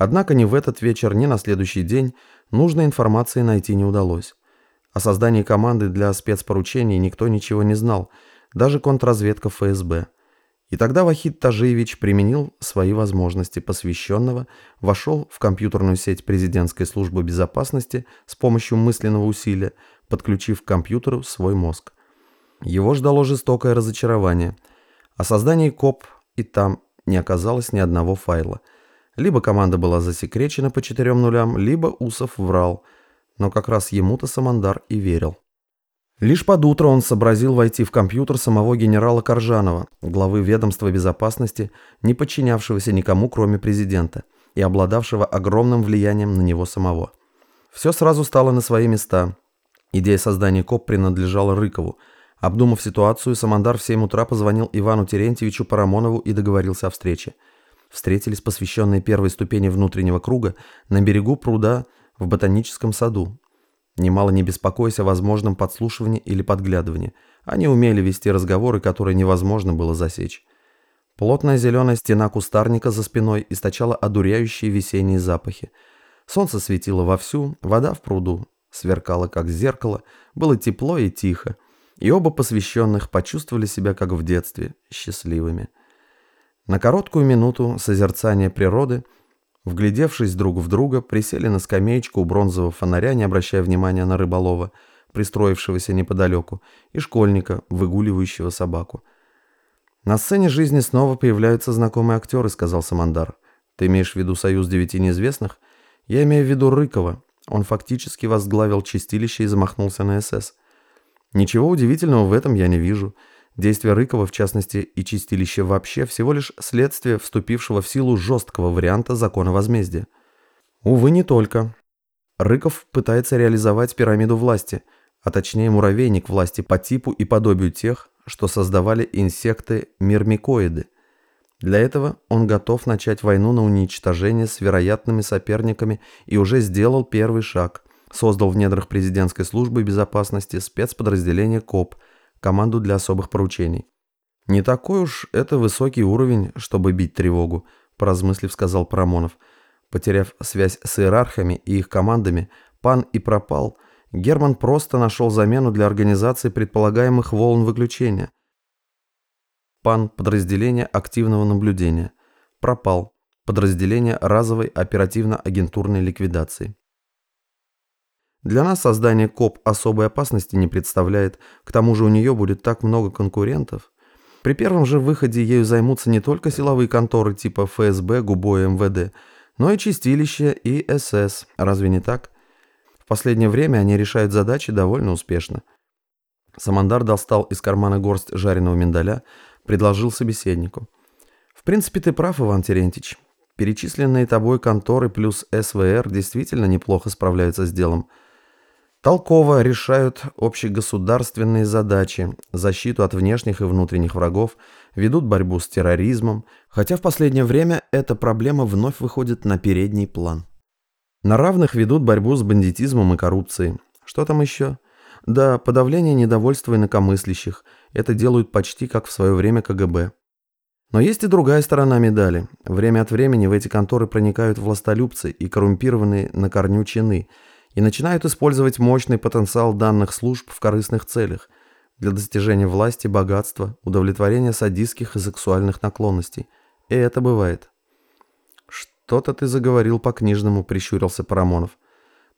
Однако ни в этот вечер, ни на следующий день нужной информации найти не удалось. О создании команды для спецпоручений никто ничего не знал, даже контрразведка ФСБ. И тогда Вахид Тажиевич применил свои возможности посвященного, вошел в компьютерную сеть президентской службы безопасности с помощью мысленного усилия, подключив к компьютеру свой мозг. Его ждало жестокое разочарование. О создании КОП и там не оказалось ни одного файла. Либо команда была засекречена по четырем нулям, либо Усов врал, но как раз ему-то Самандар и верил. Лишь под утро он сообразил войти в компьютер самого генерала Коржанова, главы ведомства безопасности, не подчинявшегося никому, кроме президента, и обладавшего огромным влиянием на него самого. Все сразу стало на свои места. Идея создания КОП принадлежала Рыкову. Обдумав ситуацию, Самандар в 7 утра позвонил Ивану Терентьевичу Парамонову и договорился о встрече. Встретились посвященные первой ступени внутреннего круга на берегу пруда в ботаническом саду, немало не беспокоясь о возможном подслушивании или подглядывании. Они умели вести разговоры, которые невозможно было засечь. Плотная зеленая стена кустарника за спиной источала одуряющие весенние запахи. Солнце светило вовсю, вода в пруду сверкала как зеркало, было тепло и тихо, и оба посвященных почувствовали себя как в детстве, счастливыми. На короткую минуту созерцания природы – Вглядевшись друг в друга, присели на скамеечку у бронзового фонаря, не обращая внимания на рыболова, пристроившегося неподалеку, и школьника, выгуливающего собаку. «На сцене жизни снова появляются знакомые актеры», — сказал Самандар. «Ты имеешь в виду «Союз девяти неизвестных»?» «Я имею в виду Рыкова. Он фактически возглавил чистилище и замахнулся на СС. Ничего удивительного в этом я не вижу. Действия Рыкова, в частности, и чистилище вообще, всего лишь следствие вступившего в силу жесткого варианта закона возмездия. Увы, не только. Рыков пытается реализовать пирамиду власти, а точнее муравейник власти по типу и подобию тех, что создавали инсекты-мирмикоиды. Для этого он готов начать войну на уничтожение с вероятными соперниками и уже сделал первый шаг. Создал в недрах президентской службы безопасности спецподразделение КОП – команду для особых поручений. «Не такой уж это высокий уровень, чтобы бить тревогу», – поразмыслив, сказал Парамонов. Потеряв связь с иерархами и их командами, пан и пропал, Герман просто нашел замену для организации предполагаемых волн выключения. Пан – подразделение активного наблюдения. Пропал – подразделение разовой оперативно-агентурной ликвидации. Для нас создание КОП особой опасности не представляет, к тому же у нее будет так много конкурентов. При первом же выходе ею займутся не только силовые конторы типа ФСБ, ГУБО и МВД, но и чистилище и СС, разве не так? В последнее время они решают задачи довольно успешно. Самандар достал из кармана горсть жареного миндаля, предложил собеседнику. «В принципе, ты прав, Иван Терентьевич. Перечисленные тобой конторы плюс СВР действительно неплохо справляются с делом толково решают общегосударственные задачи, защиту от внешних и внутренних врагов, ведут борьбу с терроризмом, хотя в последнее время эта проблема вновь выходит на передний план. На равных ведут борьбу с бандитизмом и коррупцией. Что там еще? Да, подавление недовольства инакомыслящих. Это делают почти как в свое время КГБ. Но есть и другая сторона медали. Время от времени в эти конторы проникают властолюбцы и коррумпированные на корню чины – и начинают использовать мощный потенциал данных служб в корыстных целях для достижения власти, богатства, удовлетворения садистских и сексуальных наклонностей. И это бывает. «Что-то ты заговорил по-книжному», — прищурился Парамонов.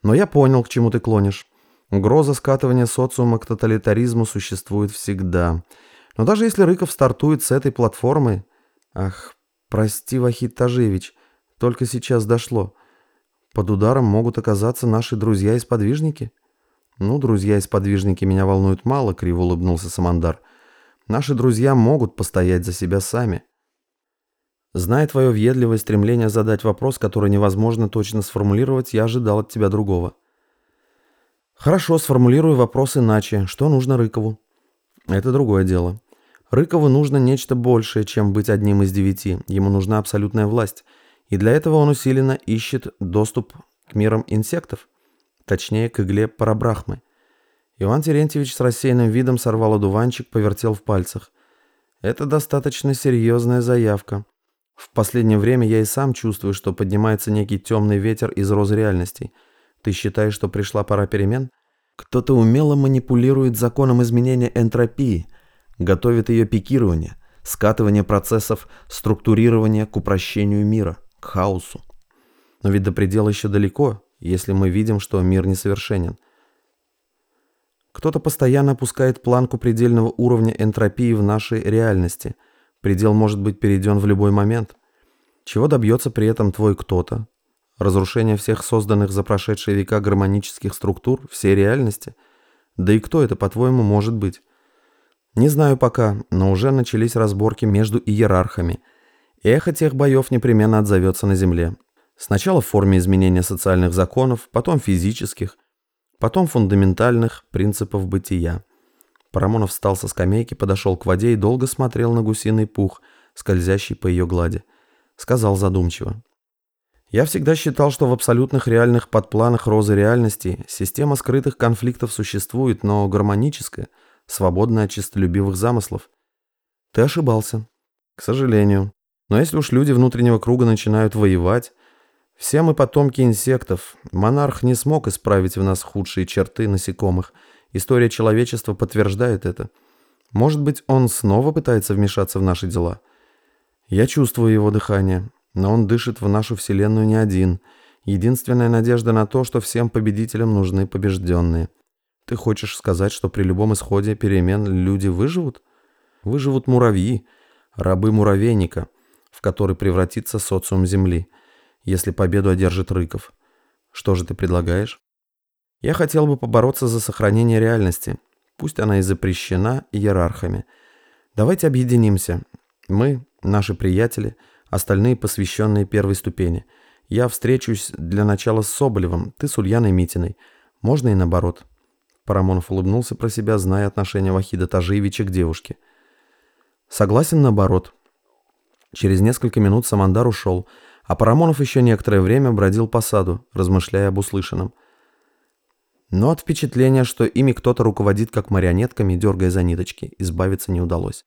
«Но я понял, к чему ты клонишь. Угроза скатывания социума к тоталитаризму существует всегда. Но даже если Рыков стартует с этой платформы... Ах, прости, Вахид Тажевич, только сейчас дошло. Под ударом могут оказаться наши друзья и сподвижники. Ну, друзья и сподвижники меня волнуют мало, криво улыбнулся Самандар. Наши друзья могут постоять за себя сами. Зная твое въедливое стремление задать вопрос, который невозможно точно сформулировать, я ожидал от тебя другого. Хорошо, сформулирую вопрос иначе. Что нужно Рыкову? Это другое дело. Рыкову нужно нечто большее, чем быть одним из девяти. Ему нужна абсолютная власть – и для этого он усиленно ищет доступ к мирам инсектов, точнее, к игле парабрахмы. Иван Терентьевич с рассеянным видом сорвал одуванчик, повертел в пальцах. Это достаточно серьезная заявка. В последнее время я и сам чувствую, что поднимается некий темный ветер из роз реальностей. Ты считаешь, что пришла пора перемен? Кто-то умело манипулирует законом изменения энтропии, готовит ее пикирование, скатывание процессов структурирования к упрощению мира, к хаосу. Но ведь до предела еще далеко, если мы видим, что мир несовершенен. Кто-то постоянно опускает планку предельного уровня энтропии в нашей реальности. Предел может быть перейден в любой момент. Чего добьется при этом твой кто-то? Разрушение всех созданных за прошедшие века гармонических структур, всей реальности? Да и кто это, по-твоему, может быть? Не знаю пока, но уже начались разборки между иерархами. Эхо тех боев непременно отзовется на Земле. Сначала в форме изменения социальных законов, потом физических, потом фундаментальных принципов бытия. Парамонов встал со скамейки, подошел к воде и долго смотрел на гусиный пух, скользящий по ее глади. Сказал задумчиво. Я всегда считал, что в абсолютных реальных подпланах розы реальности система скрытых конфликтов существует, но гармоническая, свободная от честолюбивых замыслов. Ты ошибался. К сожалению. Но если уж люди внутреннего круга начинают воевать, все мы потомки инсектов. Монарх не смог исправить в нас худшие черты насекомых. История человечества подтверждает это. Может быть, он снова пытается вмешаться в наши дела? Я чувствую его дыхание, но он дышит в нашу вселенную не один. Единственная надежда на то, что всем победителям нужны побежденные. Ты хочешь сказать, что при любом исходе перемен люди выживут? Выживут муравьи, рабы муравейника, который превратится социум Земли – если победу одержит Рыков. Что же ты предлагаешь? Я хотел бы побороться за сохранение реальности. Пусть она и запрещена иерархами. Давайте объединимся. Мы, наши приятели, остальные посвященные первой ступени. Я встречусь для начала с Соболевым, ты с Ульяной Митиной. Можно и наоборот. Парамонов улыбнулся про себя, зная отношение Вахида Тажиевича к девушке. Согласен наоборот. Через несколько минут Самандар ушел, а Парамонов еще некоторое время бродил по саду, размышляя об услышанном. Но от впечатления, что ими кто-то руководит как марионетками, дергая за ниточки, избавиться не удалось.